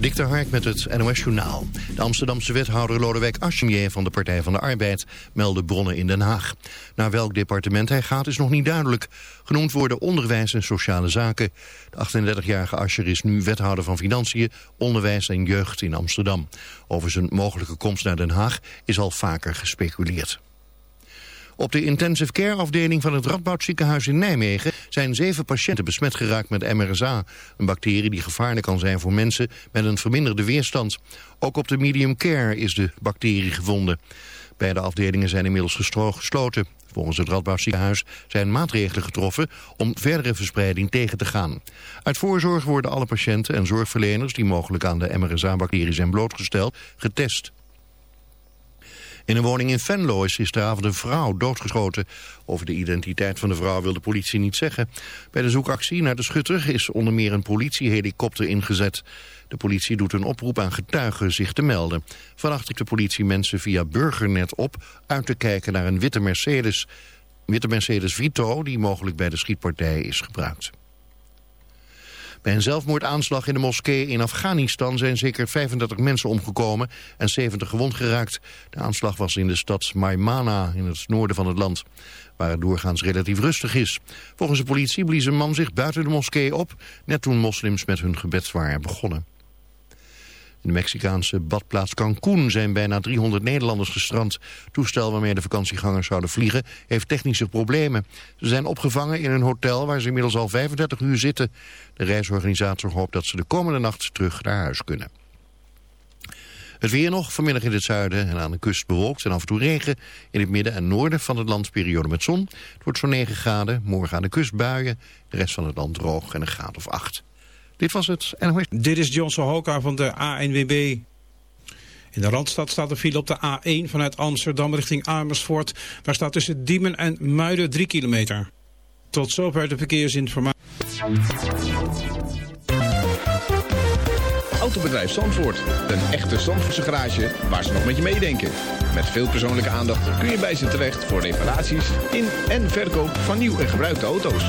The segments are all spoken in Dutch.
Dik Hark met het NOS Journaal. De Amsterdamse wethouder Lodewijk Assemier van de Partij van de Arbeid meldde bronnen in Den Haag. Naar welk departement hij gaat is nog niet duidelijk. Genoemd worden onderwijs en sociale zaken. De 38-jarige Ascher is nu wethouder van Financiën, Onderwijs en Jeugd in Amsterdam. Over zijn mogelijke komst naar Den Haag is al vaker gespeculeerd. Op de intensive care afdeling van het Radboudziekenhuis in Nijmegen zijn zeven patiënten besmet geraakt met MRSA. Een bacterie die gevaarlijk kan zijn voor mensen met een verminderde weerstand. Ook op de medium care is de bacterie gevonden. Beide afdelingen zijn inmiddels gesloten. Volgens het Radboudziekenhuis zijn maatregelen getroffen om verdere verspreiding tegen te gaan. Uit voorzorg worden alle patiënten en zorgverleners die mogelijk aan de MRSA-bacterie zijn blootgesteld getest. In een woning in Venlo is gisteravond een vrouw doodgeschoten. Over de identiteit van de vrouw wil de politie niet zeggen. Bij de zoekactie naar de schutter is onder meer een politiehelikopter ingezet. De politie doet een oproep aan getuigen zich te melden. Vannacht ik de politie mensen via Burgernet op uit te kijken naar een witte Mercedes. Witte Mercedes Vito die mogelijk bij de schietpartij is gebruikt. Bij een zelfmoordaanslag in de moskee in Afghanistan zijn zeker 35 mensen omgekomen en 70 gewond geraakt. De aanslag was in de stad Maimana in het noorden van het land, waar het doorgaans relatief rustig is. Volgens de politie blies een man zich buiten de moskee op, net toen moslims met hun gebed waren begonnen. In de Mexicaanse badplaats Cancún zijn bijna 300 Nederlanders gestrand. Toestel waarmee de vakantiegangers zouden vliegen heeft technische problemen. Ze zijn opgevangen in een hotel waar ze inmiddels al 35 uur zitten. De reisorganisator hoopt dat ze de komende nacht terug naar huis kunnen. Het weer nog, vanmiddag in het zuiden en aan de kust bewolkt en af en toe regen. In het midden en noorden van het land periode met zon. Het wordt zo'n 9 graden, morgen aan de kust buien. De rest van het land droog en een graad of 8. Dit was het NOS. Dit is Johnson Hoka van de ANWB. In de Randstad staat een file op de A1 vanuit Amsterdam richting Amersfoort. Daar staat tussen Diemen en Muiden 3 kilometer. Tot zover de verkeersinformatie. Autobedrijf Zandvoort. Een echte Zandvoortse garage waar ze nog met je meedenken. Met veel persoonlijke aandacht kun je bij ze terecht voor reparaties in en verkoop van nieuw en gebruikte auto's.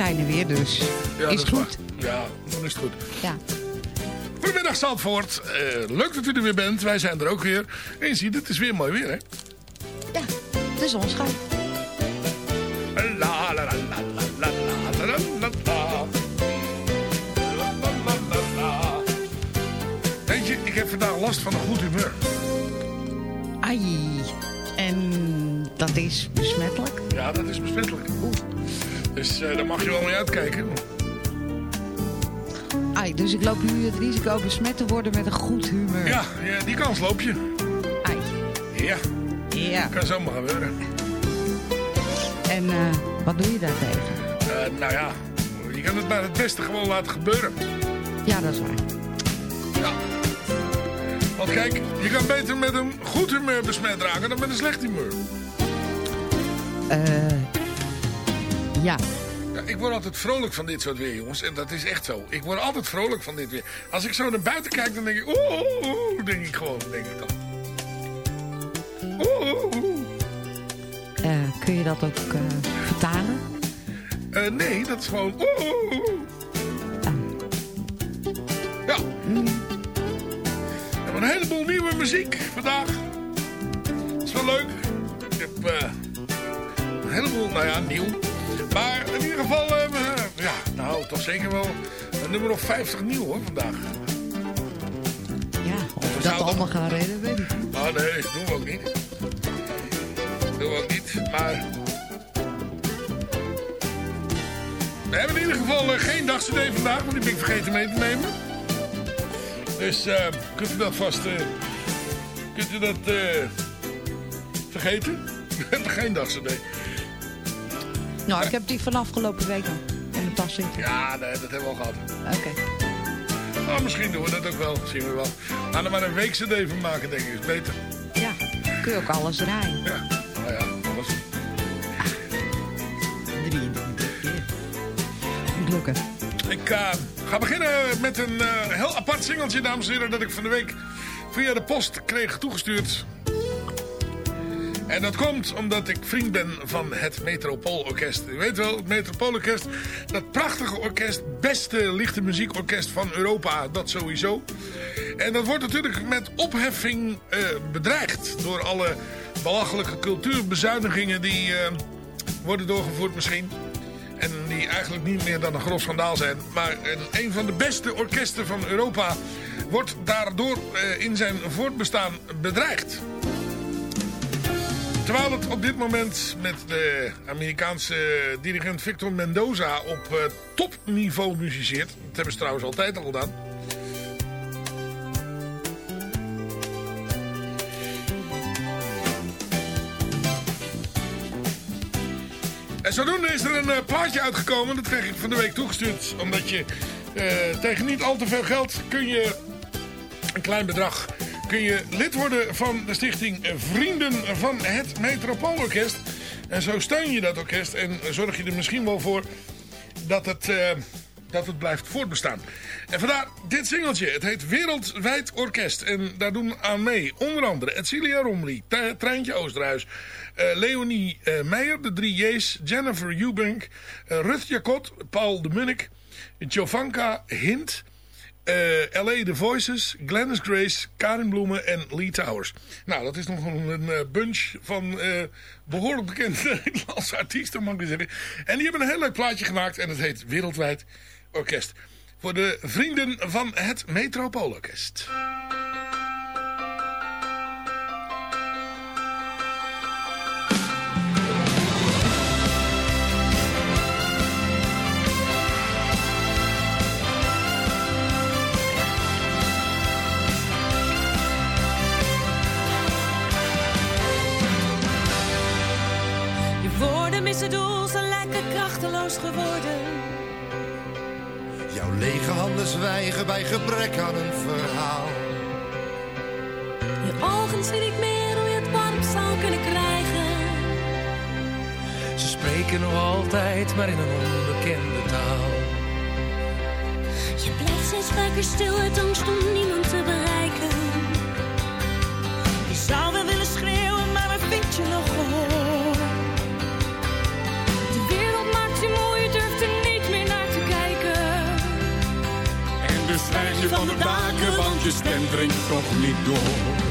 Zijn er weer, dus Ja, is goed. waar. Ja, dan is het goed. Ja. Goedemiddag Zandvoort. Eh, leuk dat u er weer bent. Wij zijn er ook weer. En je ziet, het is weer mooi weer, hè? ja, het is ons mag je wel mee uitkijken. Ai, dus ik loop nu het risico besmet te worden met een goed humeur. Ja, ja die kans loop je. Ai. Ja, Ja. kan zomaar gebeuren. En eh, wat doe je daartegen? Eh, nou ja, je kan het maar het beste gewoon laten gebeuren. Ja, dat is waar. Ja. Want kijk, je kan beter met een goed humeur besmet raken dan met een slecht humeur. Eh ja. Ja, ik word altijd vrolijk van dit soort weer, jongens. En dat is echt zo. Ik word altijd vrolijk van dit weer. Als ik zo naar buiten kijk, dan denk ik... Oeh, oeh, oeh, denk ik gewoon, denk ik dan. Oeh, oeh, oeh. Eh, kun je dat ook eh, vertalen? Eh, nee, dat is gewoon... Oeh, oeh, oeh. Ja. We hebben een heleboel nieuwe muziek vandaag. Dat is wel leuk. Ik heb een heleboel, nou ja, nieuw. In ieder geval, eh, we- ja, nou, toch zeker wel nummer of 50 nieuw hoor, vandaag. Ja, of we dat allemaal gaan redden, weet ik niet. Ah nee, doen we ook niet. Doen we ook niet, maar... We hebben in ieder geval eh, geen dagcd vandaag, want die ben ik vergeten mee te nemen. Dus eh, kunt u dat vast... eh, kunt u dat eh, vergeten? We hebben geen dagcd. Nou, ik heb die van afgelopen week al in mijn tas zitten. Ja, nee, dat hebben we al gehad. Oké. Nou, misschien doen we dat ook wel, zien we wel. Laten we maar een week cd van maken, denk ik. Is beter. Ja, kun je ook alles draaien. Ja, nou ja, alles. 23 keer. Moet lukken. Ik eh, ga beginnen met een eh, heel apart singeltje, dames en heren, dat ik van de week via de post kreeg toegestuurd. En dat komt omdat ik vriend ben van het Metropoolorkest. U weet wel, het Metropoolorkest, dat prachtige orkest, beste lichte muziekorkest van Europa, dat sowieso. En dat wordt natuurlijk met opheffing eh, bedreigd door alle belachelijke cultuurbezuinigingen die eh, worden doorgevoerd misschien. En die eigenlijk niet meer dan een groot schandaal zijn. Maar een, van de beste orkesten van Europa wordt daardoor eh, in zijn voortbestaan bedreigd. Terwijl het op dit moment met de Amerikaanse dirigent Victor Mendoza op eh, topniveau muziceert. Dat hebben ze trouwens altijd al gedaan. En zodoende is er een eh, plaatje uitgekomen. Dat kreeg ik van de week toegestuurd. Omdat je eh, tegen niet al te veel geld kun je een klein bedrag kun je lid worden van de stichting Vrienden van het Metropoolorkest. En zo steun je dat orkest en zorg je er misschien wel voor dat het, eh, dat het blijft voortbestaan. En vandaar dit singeltje. Het heet Wereldwijd Orkest. En daar doen aan mee onder andere Edcilia Tre- Treintje Oosterhuis, eh, Leonie eh, Meijer, de drie J's, Jennifer Eubank, Ruth Jacot, Paul de Munnik, Jovanka Hint... Eh, L.A. The Voices, Glennis Grace, Karin Bloemen en Lee Towers. Nou, dat is nog een, eh, bunch van eh, behoorlijk bekende Nederlandse artiesten, mag ik zeggen. En die hebben een heel leuk plaatje gemaakt en het heet Wereldwijd Orkest. Voor de vrienden van het Metropoolorkest. Je lekker krachteloos geworden. Jouw lege handen zwijgen bij gebrek aan een verhaal. Je ogen zien niet meer hoe je het warm zou kunnen krijgen. Ze spreken nog altijd, maar in een onbekende taal. Je blijft steeds vaker stil uit angst om niemand te bereiken. Je zou wel willen schreeuwen, maar waar vind je nog gehoor? Van de daken, want je stem dringt toch niet door.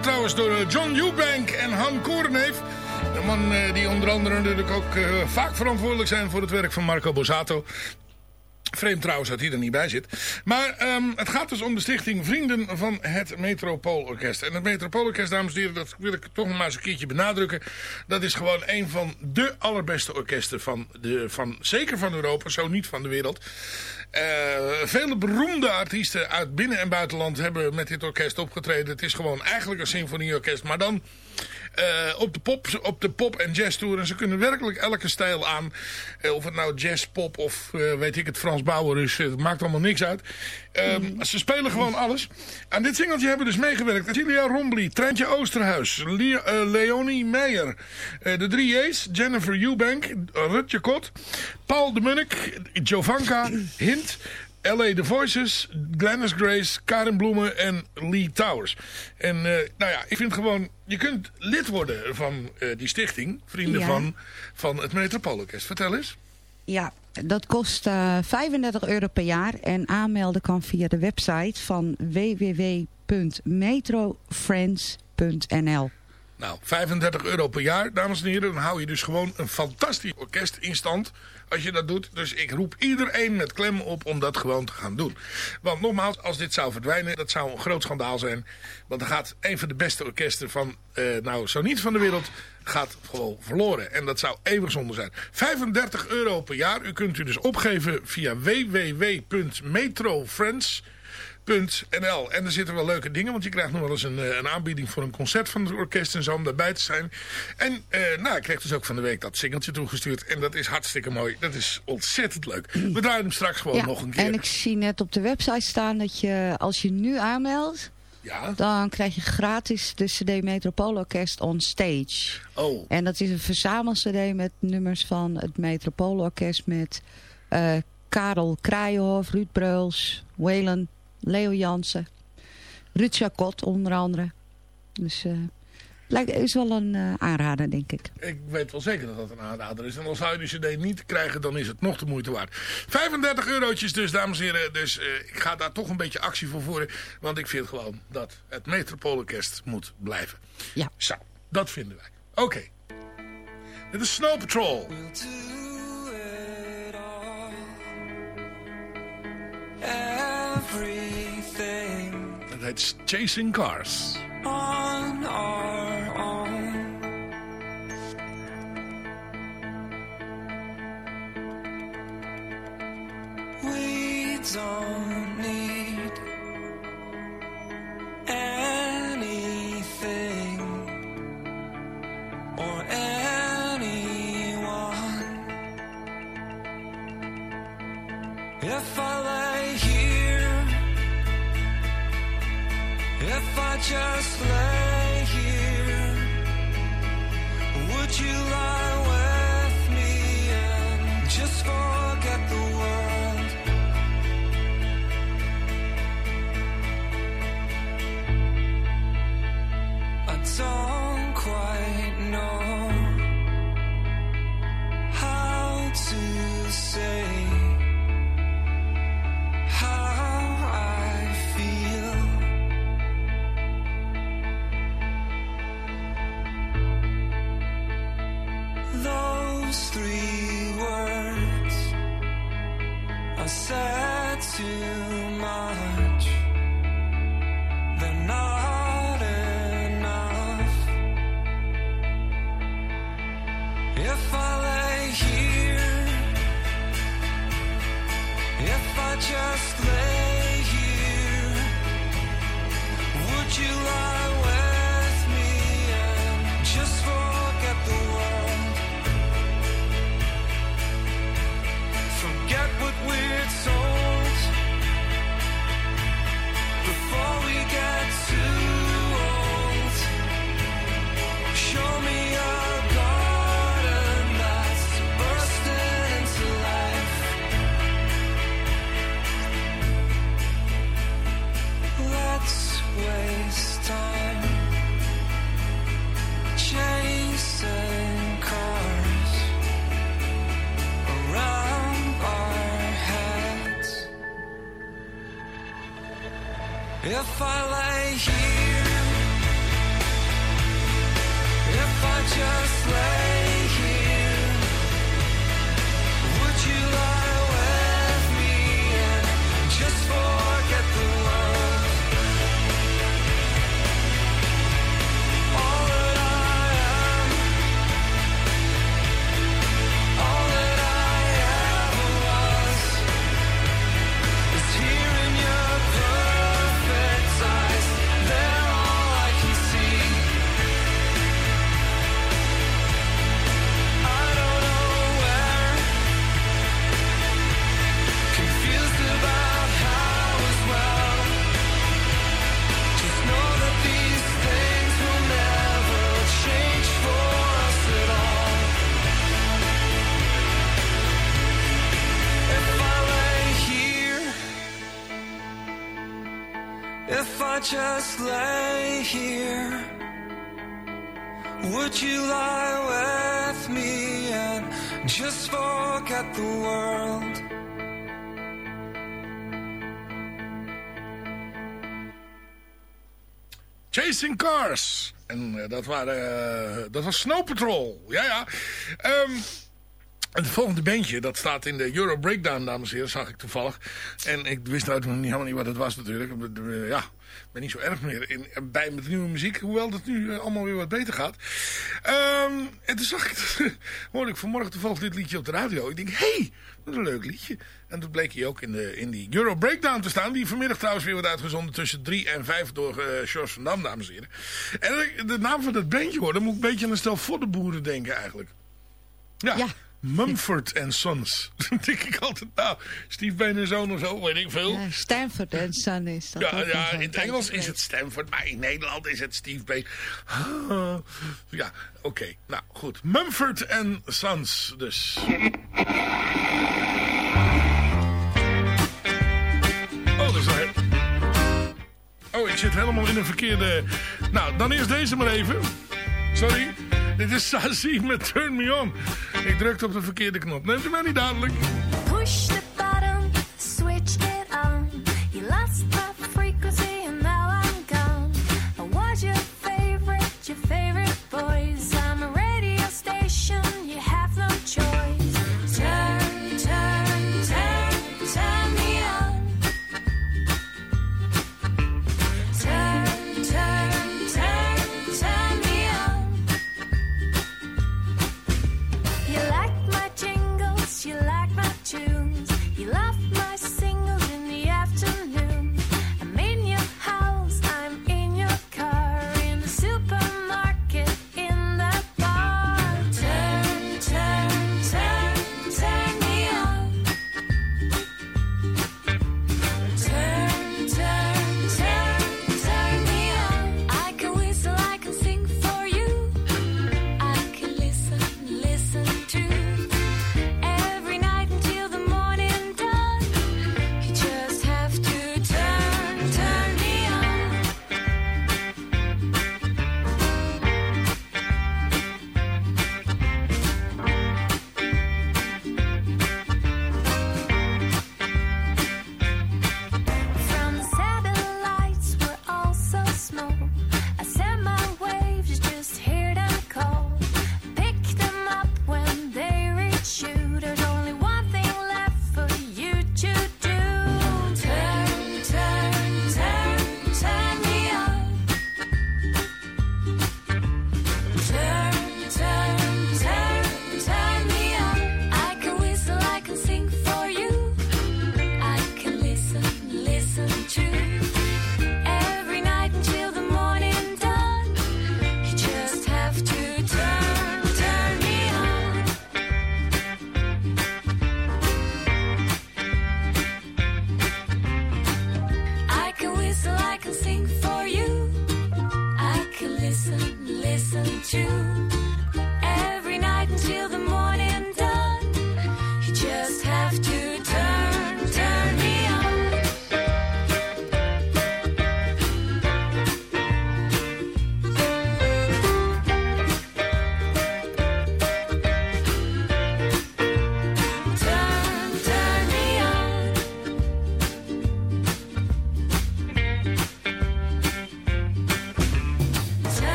Trouwens door eh, John Eubank en Han Korenheef. De man eh, die onder andere natuurlijk ook eh, vaak verantwoordelijk zijn voor het werk van Marco Bozzato. Vreemd trouwens dat hij er niet bij zit. Maar ehm, het gaat dus om de stichting Vrienden van het Metropoolorkest. En het Metropoolorkest, dames en heren, dat wil ik toch nog maar eens een keertje benadrukken. Dat is gewoon een van de allerbeste orkesten van, de, van zeker van Europa, zo niet van de wereld. Uh, vele beroemde artiesten uit binnen- en buitenland hebben met dit orkest opgetreden. Het is gewoon eigenlijk een symfonieorkest, maar dan uh, op, de pop, op de pop- en jazztour. En ze kunnen werkelijk elke stijl aan. Uh, of het nou jazz, pop of uh, weet ik het, Frans Bauer is. Het maakt allemaal niks uit. Mm. Ze spelen gewoon alles. Aan dit singeltje hebben dus meegewerkt. Cecilia Rombly, Trentje Oosterhuis, Le Leonie Meijer. de drie J's, Jennifer Eubank, Rutje Kot, Paul de Munnik, Jovanka, Hint... L.A. The Voices, Glennis Grace, Karen Bloemen en Lee Towers. En uh, nou ja, ik vind gewoon... Je kunt lid worden van uh, die stichting. Vrienden Ja. van, van het Metropoolorkest. Vertel eens. Ja, dat kost eh 35 euro per jaar. En aanmelden kan via de website van www.metrofriends.nl. Nou, 35 euro per jaar, dames en heren. Dan hou je dus gewoon een fantastisch orkest in stand als je dat doet. Dus ik roep iedereen met klem op om dat gewoon te gaan doen. Want nogmaals, als dit zou verdwijnen, dat zou een groot schandaal zijn. Want dan gaat een van de beste orkesten van, eh, nou zo niet van de wereld, gaat gewoon verloren. En dat zou eeuwig zonde zijn. 35 euro per jaar. U kunt u dus opgeven via www.metrofriends.nl .nl. En er zitten wel leuke dingen, want je krijgt nog wel eens een, eh, een aanbieding voor een concert van het orkest en zo om daarbij te zijn. En eh, nou, ik kreeg dus ook van de week dat singeltje toegestuurd en dat is hartstikke mooi. Dat is ontzettend leuk. We draaien hem straks gewoon Ja, nog een keer. en ik zie net op de website staan dat je, als je nu aanmeldt, Ja, dan krijg je gratis de CD Metropoolorkest on stage. oh, En dat is een verzamel-cd met nummers van het Metropoolorkest met eh, Karel Kraaienhof, Ruud Breuls, Whalen, Leo Jansen, Ruud Jacot onder andere. Dus eh lijkt is wel een eh, aanrader, denk ik. ik weet wel zeker dat dat een aanrader is. En als zou je die cd niet krijgen, dan is het nog de moeite waard. 35 eurotjes dus, dames en heren. Dus eh, ik ga daar toch een beetje actie voor voeren. Want ik vind gewoon dat het Metropoolorkest moet blijven. Ja. Zo, dat vinden wij. Oké. Dit is Snow Patrol. Everything heet Chasing Cars. Just En eh, dat, waren, eh, dat was Snow Patrol. Ja, ja. Ehm, het volgende bandje, dat staat in de Euro Breakdown, dames en heren, zag ik toevallig. En ik wist uit helemaal niet wat het was natuurlijk. Eh, Ja, ben niet zo erg meer in, bij met nieuwe muziek. Hoewel dat nu eh, allemaal weer wat beter gaat. Ehm, en toen zag ik, hoorde ik vanmorgen toevallig dit liedje op de radio. Ik denk, hé, hey, wat een leuk liedje. En toen bleek hij ook in, de, in die Euro Breakdown te staan. Die vanmiddag trouwens weer wordt uitgezonden tussen 3 en 5 door uh, George van Dam, dames en heren. En de naam van dat bandje hoor, dan moet ik een beetje aan een stel voddenboeren denken eigenlijk. Ja. Mumford and Sons. Dan denk ik altijd, nou, Steve Bane en Zoon of zo, weet ik veel. Ja, Stanford en Son is dat Ja, ja in het Engels is het Stanford, maar in Nederland is het Steve Bane. Ah, ja, oké. Nou, goed. Mumford and Sons dus. Oh, dat is wel... Oh, ik zit helemaal in een verkeerde... Nou, dan eerst deze maar even. Sorry. Dit is Sazi met Turn Me On. Ik drukte op de verkeerde knop. Neemt u mij niet dadelijk.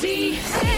ZFM.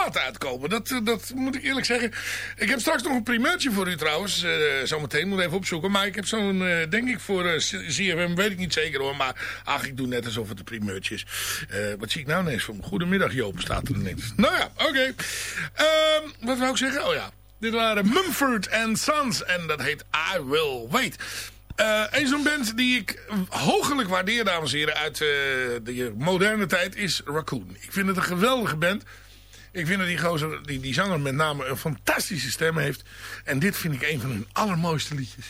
platen uitkomen. Dat, eh, dat moet ik eerlijk zeggen. Ik heb straks nog een primeurtje voor u trouwens. eh zometeen, moet even opzoeken. Maar ik heb zo'n, eh, denk ik, voor ZFM, weet ik niet zeker hoor. Maar ach, ik doe net alsof het een primeurtje is. Wat zie ik nou ineens me? Goedemiddag Joop, staat er ineens. Nou ja, oké. Ehm, wat wou ik zeggen? Oh ja, dit waren Mumford Sons en dat heet I Will Wait. Eh, een zo'n band die ik hoogelijk waardeer, dames en heren, uit de moderne tijd, is Raccoon. Ik vind het een geweldige band. Ik vind dat die, gozer, die, die zanger met name een fantastische stem heeft. En dit vind ik een van hun allermooiste liedjes.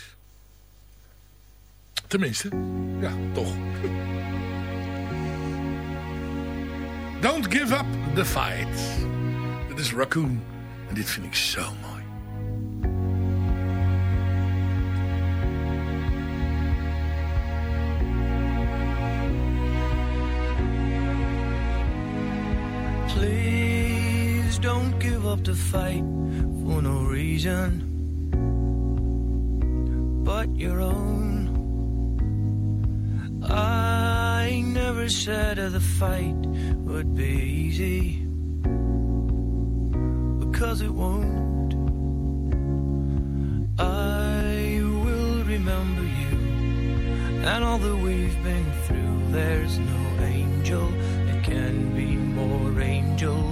Tenminste, ja, toch. Don't give up the fight. Dit is Raccoon. En dit vind ik zo mooi. Please don't give up the fight for no reason but your own. I never said that the fight would be easy because it won't. I will remember you and all that we've been through. There's no angel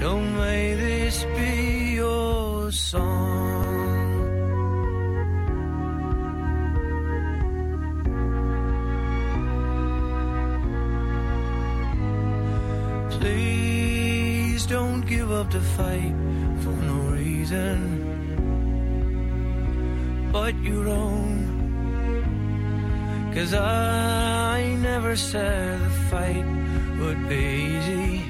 So may this be your song. Please don't give up the fight for no reason but your own. Cause I never said the fight would be easy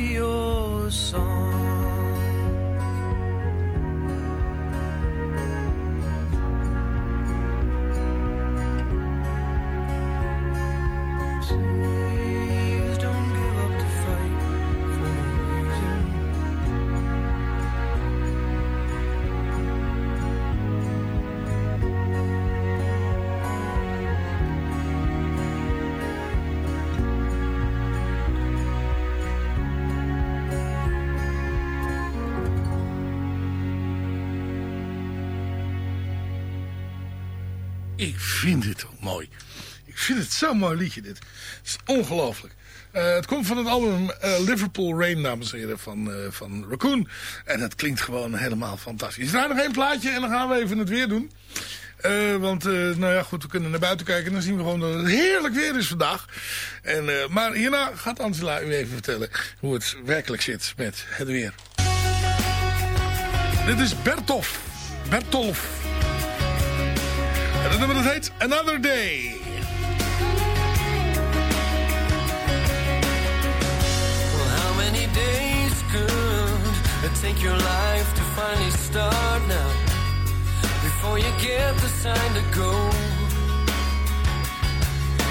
vind dit ook mooi. Ik vind het zo'n mooi liedje dit. Het is ongelooflijk. Eh, het komt van het album eh, Liverpool Rain, dames en heren, van, eh, van Raccoon. En het klinkt gewoon helemaal fantastisch. Is nog één plaatje en dan gaan we even het weer doen. Want, nou ja, goed, we kunnen naar buiten kijken en dan zien we gewoon dat het heerlijk weer is vandaag. En, maar hierna gaat Angela u even vertellen hoe het werkelijk zit met het weer. Dit is Bertolf. Bertolf. En het nummer dat heet Another Day. Well, how many days could it take your life to finally start now? Before you get the sign to go.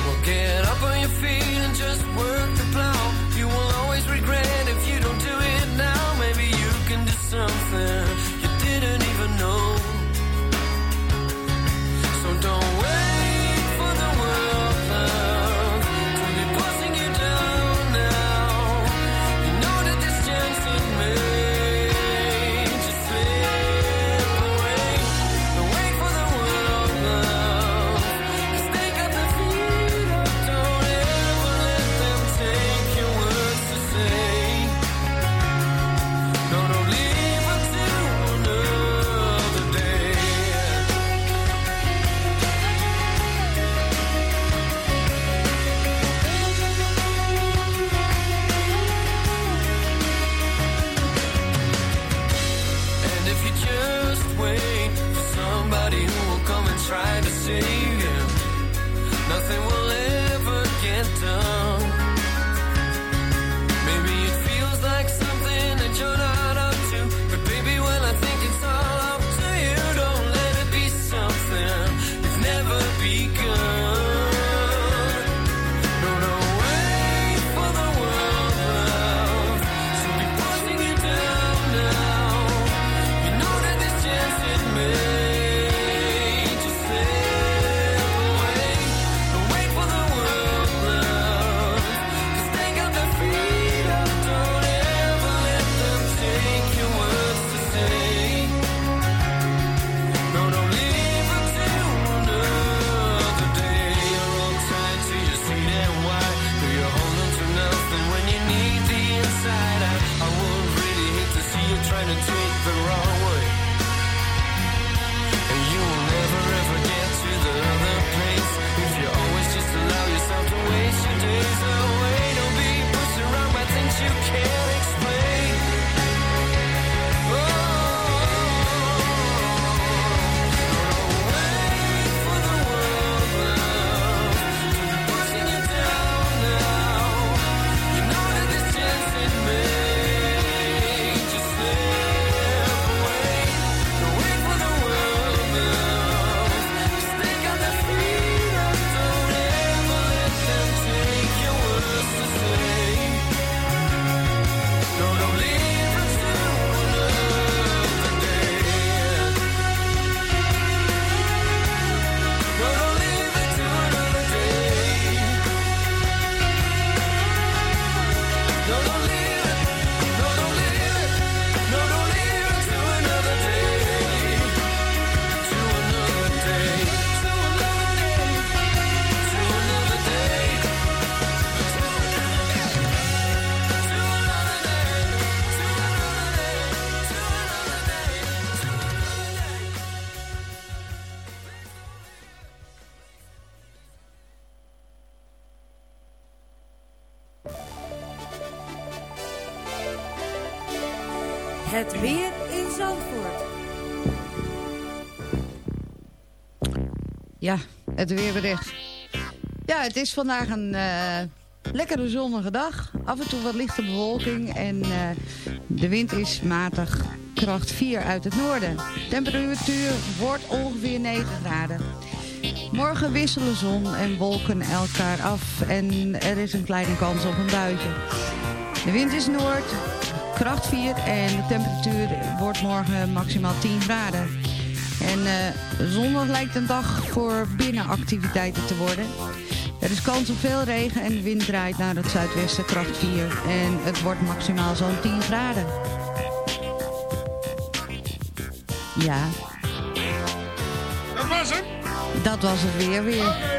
Well, get up on your feet and just work the plow. You will always het weerbericht. Ja, het is vandaag een eh, lekkere zonnige dag. Af en toe wat lichte bewolking en eh, de wind is matig. Kracht 4 uit het noorden. Temperatuur wordt ongeveer 9 graden. Morgen wisselen zon en wolken elkaar af en er is een kleine kans op een buitje. De wind is noord, kracht 4 en de temperatuur wordt morgen maximaal 10 graden. En eh, zondag lijkt een dag voor binnenactiviteiten te worden. Er is kans op veel regen en de wind draait naar het zuidwesten kracht 4. En het wordt maximaal zo'n 10 graden. Ja, Dat was hem. dat was het weer weer.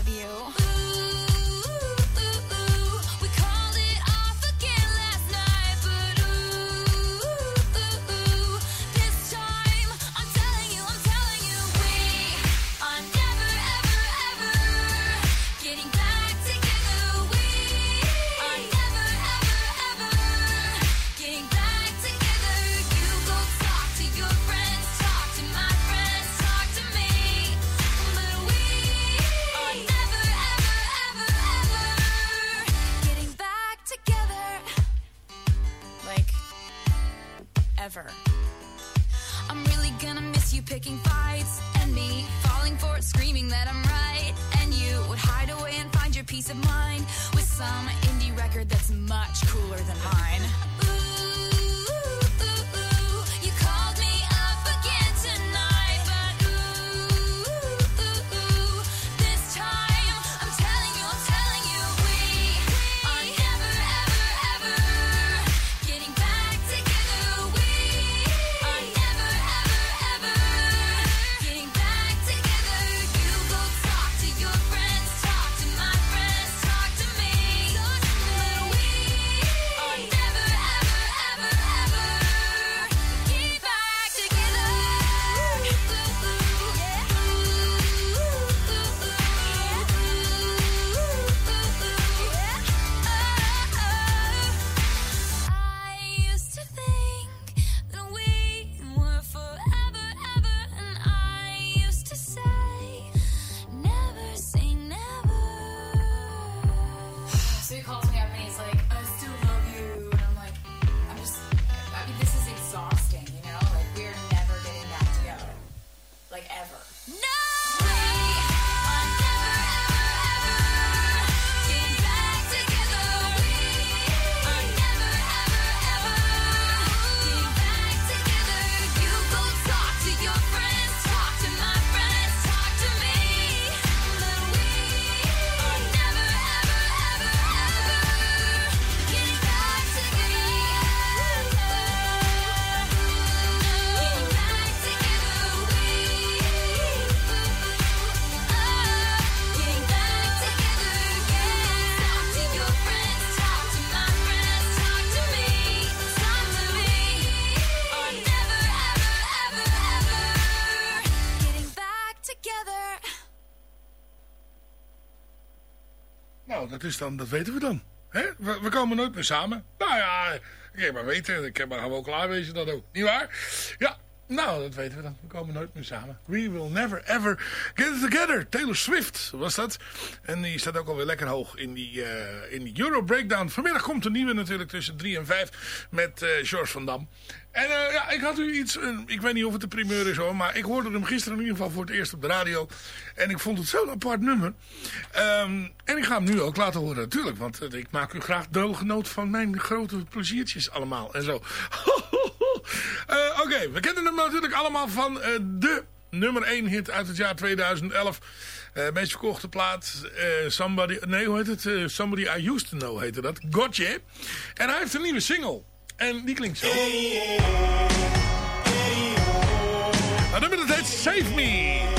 some Is dan, dat weten we dan. We, komen nooit meer samen. Nou ja, ik kan maar weten. Ik kan maar gewoon klaar wezen dat ook. Niet waar? Ja, nou, dat weten we dan. We komen nooit meer samen. We will never ever get together. Taylor Swift was dat. En die staat ook alweer lekker hoog in die, eh, in Euro Breakdown. Vanmiddag komt een nieuwe natuurlijk tussen 3 en 5 met eh George van Dam. En eh, ja, ik had u iets, ik weet niet of het de primeur is hoor, maar ik hoorde hem gisteren in ieder geval voor het eerst op de radio. En ik vond het zo'n apart nummer. Ehm, en ik ga hem nu ook laten horen natuurlijk, want ik maak u graag deelgenoot van mijn grote pleziertjes allemaal en zo. Eh, Oké, we kennen hem natuurlijk allemaal van eh, de nummer 1 hit uit het jaar 2011. Eh meest verkochte plaat. somebody, nee, hoe heet het? Somebody I Used To Know heette dat. Gotcha. En hij heeft een nieuwe single. En die klinkt zo. Nou, nummer heet Save Me.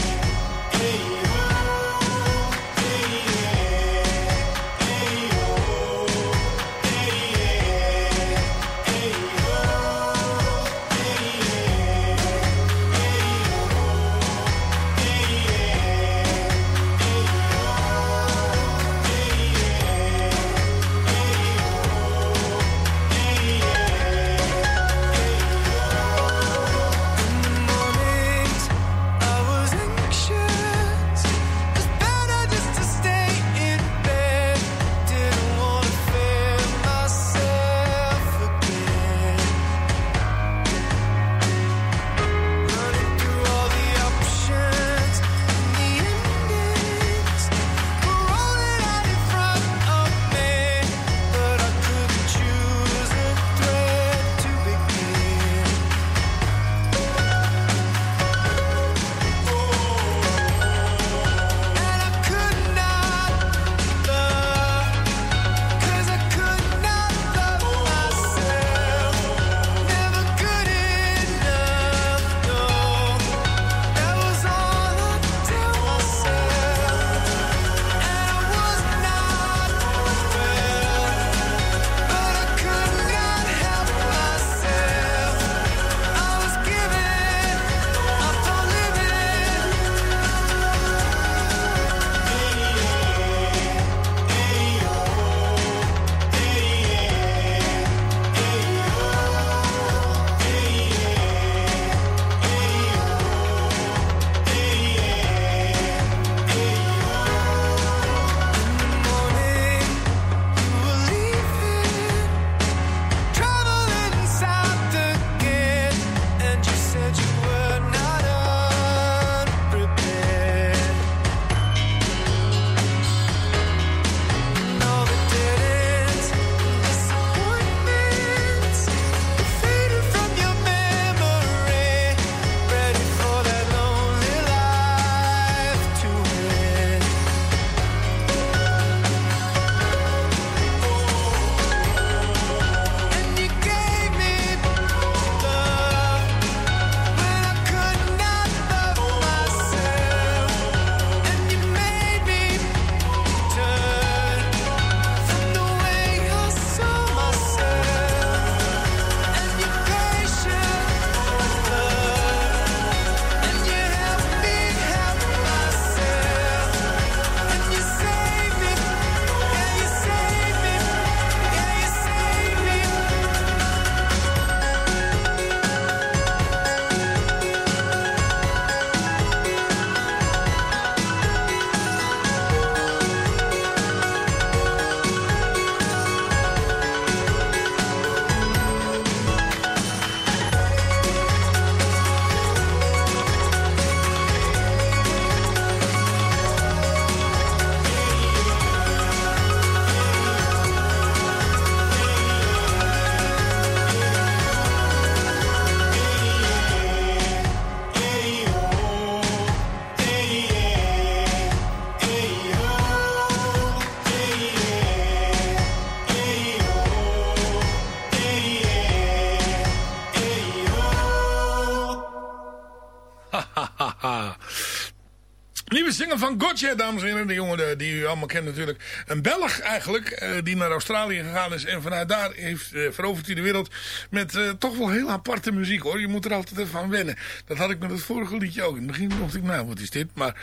Gotcha, dames en heren. De jongen eh, die u allemaal kent natuurlijk. Een Belg eigenlijk, eh, die naar Australië gegaan is. En vanuit daar heeft, eh, veroverd hij de wereld met toch wel heel aparte muziek hoor. Je moet er altijd even aan wennen. Dat had ik met het vorige liedje ook. In het begin dacht ik, nou wat is dit? Maar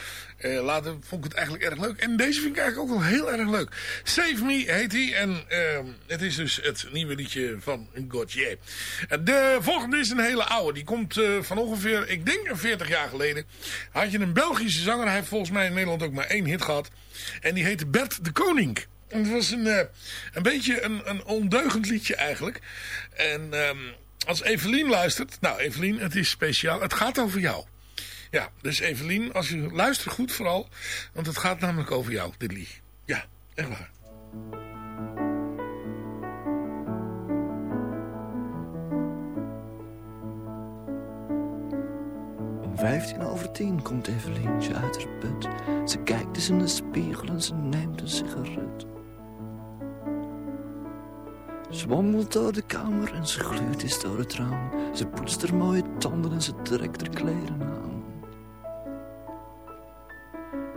later vond ik het eigenlijk erg leuk. En deze vind ik eigenlijk ook wel heel erg leuk. Save Me heet hij. En eh, het is dus het nieuwe liedje van Gotcha. De volgende is een hele oude. Die komt van ongeveer, ik denk een 40 jaar geleden. Had je een Belgische zanger. Hij heeft volgens mij in Nederland ook maar één hit gehad. En die heette Bert de Koning. En het was een, eh, een beetje een, een ondeugend liedje eigenlijk. En ehm, als Evelien luistert... Nou Evelien, het is speciaal. Het gaat over jou. Ja, dus Evelien, als je luistert goed vooral. Want het gaat namelijk over jou, dit lied. Ja, echt waar. vijftien over tien komt Evelientje uit haar put. Ze kijkt eens in de spiegel en ze neemt een sigaret. Ze wandelt door de kamer en ze gluurt eens door het raam. Ze poetst haar mooie tanden en ze trekt haar kleren aan.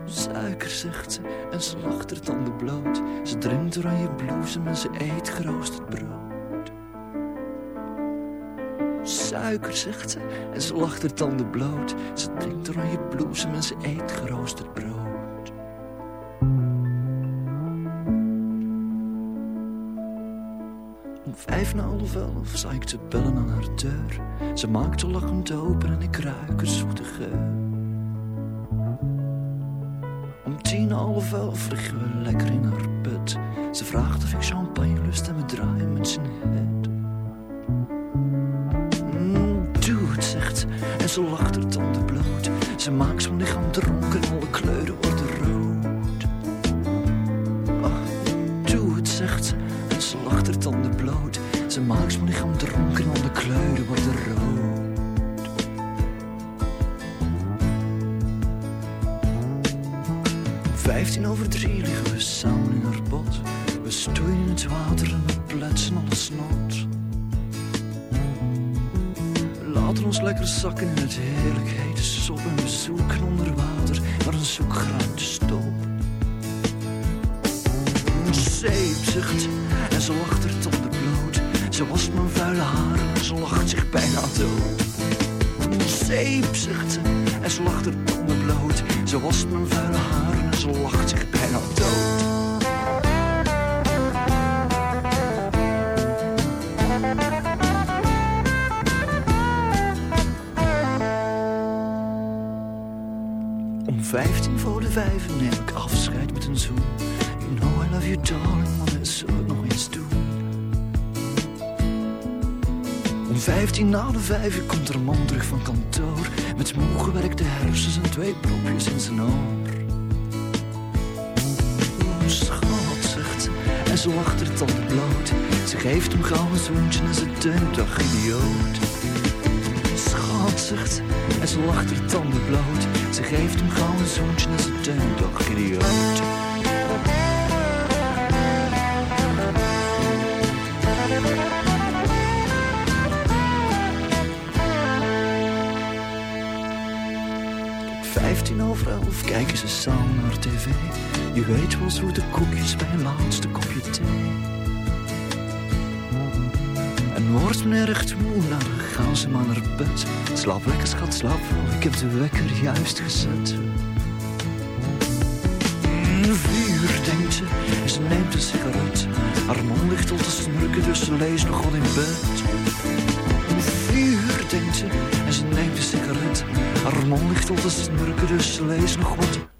Suiker, zegt ze, en ze lacht haar tanden bloot. Ze drinkt je bloesem en ze eet geroosterd brood. Suiker, ze, en ze lacht er tanden bloot. Ze drinkt oranje bloesem en ze eet geroosterd brood. Om vijf na half elf zag ik ze bellen aan haar deur. Ze maakte lachend open en ik ruik een zoete geur. Om tien na half elf liggen we lekker in haar bed. Ze vraagt of ik champagne lust en we draaien met z'n head. En ze lacht haar tanden bloot. Ze maakt mijn lichaam dronken en alle kleuren worden vijftien voor de vijf neem ik afscheid met een zoen. You know I love you darling, maar we zullen het nog eens doen. Om vijftien na de vijf komt er een man terug van kantoor. Met moe gewerkte hersens en twee propjes in zijn oor. Oh, schat, zegt ze, en ze lacht er bloot. Ze geeft hem gauw een zoentje en ze denkt, ach idioot. En ze lacht er tanden bloot. Ze geeft hem gauw een zoentje en ze denkt, idioot. Vijftien over elf kijken ze samen naar tv. Je weet wel zoete koekjes bij een laatste kopje thee. En wordt men erg moe, nou, dan gaan ze maar naar bed. Slaap lekker, schat, slaap. Ik heb de wekker juist gezet. Vier, denkt ze, ze neemt een sigaret. Haar man ligt al te snurken, dus ze leest nog wat in bed. Vier, denkt ze, en ze neemt een sigaret. Haar man ligt al te snurken, dus ze leest nog wat.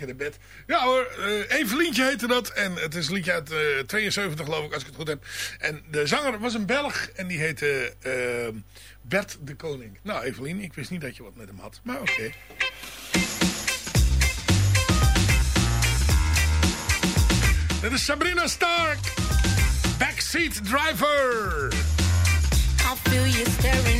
Lekkere bed. Ja hoor, eh Evelientje heette dat. En het is een liedje uit eh 72 geloof ik, als ik het goed heb. En de zanger was een Belg en die heette eh, Bert de Koning. Nou Evelien, ik wist niet dat je wat met hem had. Maar oké. Dit is Sabrina Stark. Backseat Driver. I feel you staring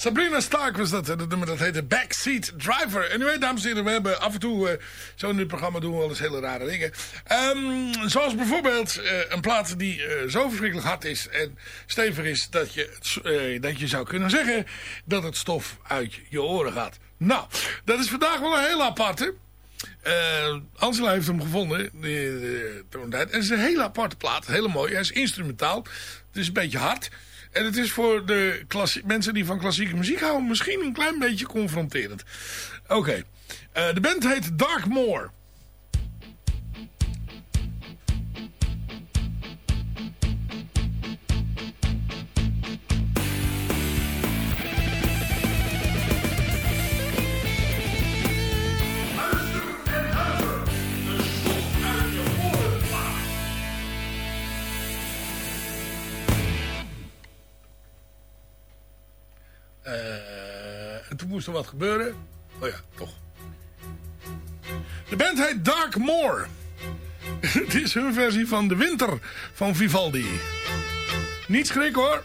Sabrina Stark was dat. Dat nummer dat heette Backseat Driver. En weet, dames en heren, we hebben af en toe... eh, zo in dit programma doen we wel eens hele rare dingen. Ehm, zoals bijvoorbeeld eh, een plaat die eh, zo verschrikkelijk hard is... en stevig is dat je, dat je zou kunnen zeggen... dat het stof uit je oren gaat. Nou, dat is vandaag wel een heel aparte. Eh Angela heeft hem gevonden. Het is een hele aparte plaat. Hele mooi. Hij is instrumentaal. Het is een beetje hard. En het is voor de mensen die van klassieke muziek houden... misschien een klein beetje confronterend. Oké. Eh, de band heet Darkmoor. Moest er wat gebeuren. Oh ja, toch. De band heet Darkmoor. Het is hun versie van De Winter van Vivaldi. Niet schrik hoor.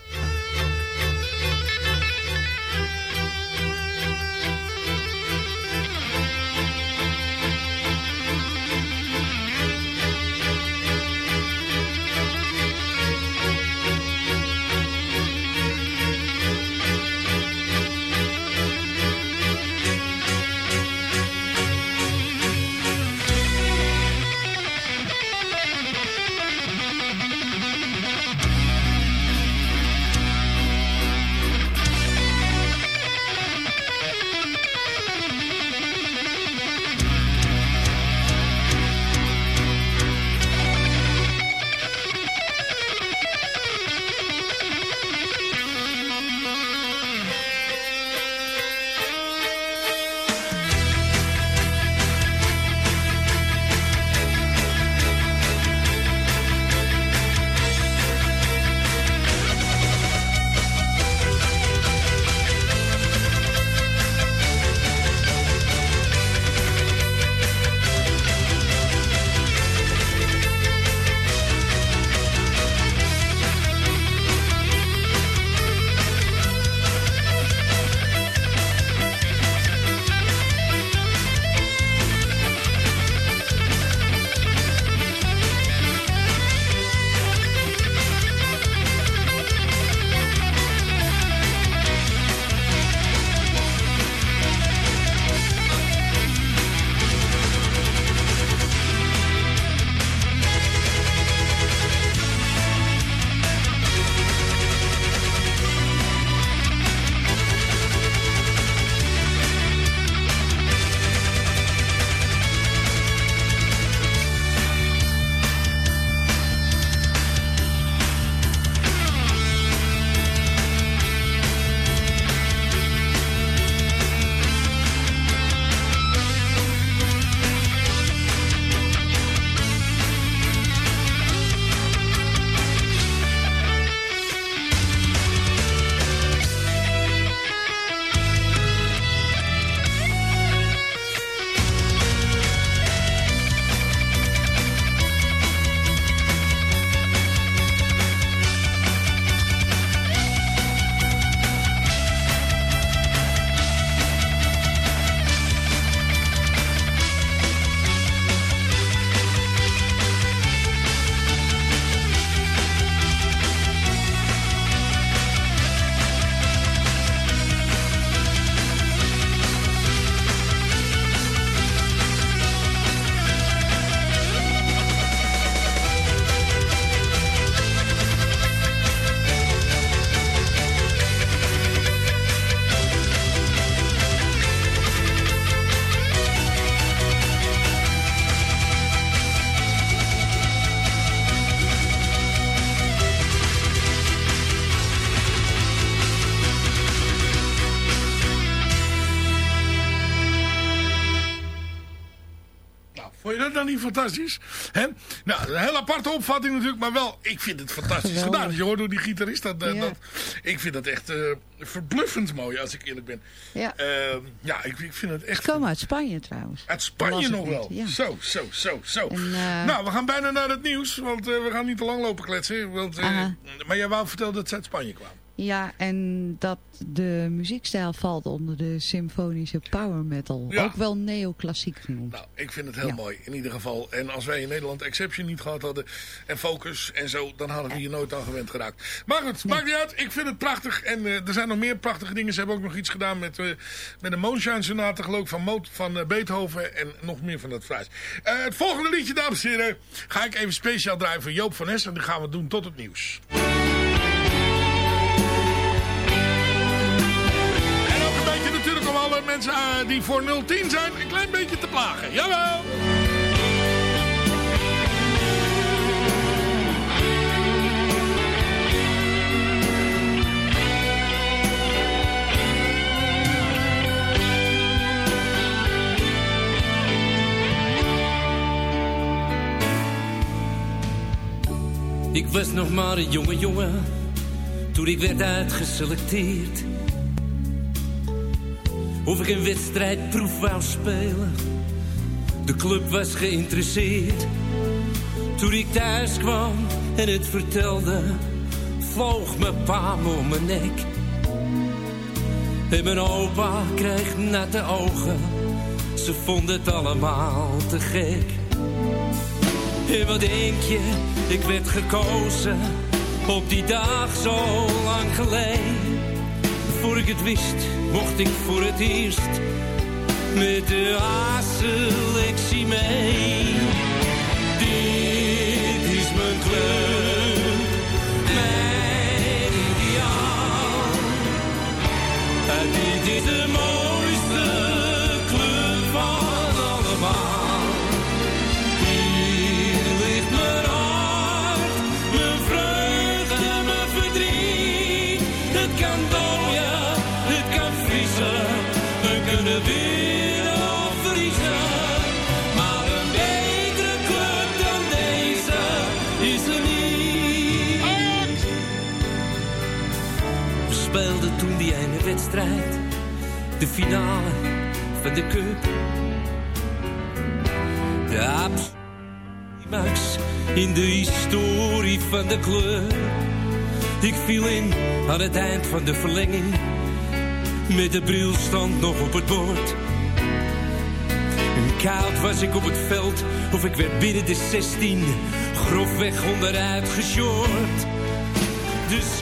Je fantastisch? Hè? Nou, een heel aparte opvatting natuurlijk, maar wel, ik vind het fantastisch Geweldig. gedaan. Je hoort door die gitarist, dat, dat, Ja. dat- ik vind dat echt eh, verbluffend mooi, als ik eerlijk ben. Ja. Ehm, ja, ik, ik vind het echt... Ze komen uit Spanje trouwens. Uit Spanje nog wel. ja. Zo, zo, zo, zo. En, eh, nou, we gaan bijna naar het nieuws, want eh, we gaan niet te lang lopen kletsen. Want, eh, maar jij wou vertellen dat ze uit Spanje kwamen. Ja, en dat de muziekstijl valt onder de symfonische power metal. Ja. Ook wel neoclassiek genoemd. Nou, ik vind het heel Ja. mooi, in ieder geval. En als wij in Nederland Exception niet gehad hadden, en Focus en zo, dan hadden we hier nooit aan gewend geraakt. Maar goed, maakt niet uit. Ik vind het prachtig. En eh, er zijn nog meer prachtige dingen. Ze hebben ook nog iets gedaan met, eh, met de Moonshine Sonate, geloof ik, van, Mo- van eh, Beethoven. En nog meer van dat fruis. Eh, het volgende liedje, dames en heren, ga ik even speciaal draaien voor Joop van Nes. En dat gaan we doen tot het nieuws. Mensen eh, die voor 010 zijn, een klein beetje te plagen. Jawel! Ik was nog maar een jonge jongen toen ik werd uitgeselecteerd. Of ik een wedstrijdproef wou spelen. De club was geïnteresseerd. Toen ik thuis kwam en het vertelde, vloog mijn pa om mijn nek. En mijn opa kreeg natte ogen, ze vonden het allemaal te gek. En wat denk je, ik werd gekozen op die dag zo lang geleden. Voor ik het wist, mocht ik voor het eerst met de A-selectie mee. Dit is mijn club, mijn ideaal. En dit is de wedstrijd, de finale van de cup. De absolute climax in de historie van de club. Ik viel in aan het eind van de verlenging. Met de brilstand nog op het bord. En koud was ik op het veld. Of ik werd binnen de 16 grofweg onderuit geshort. Dus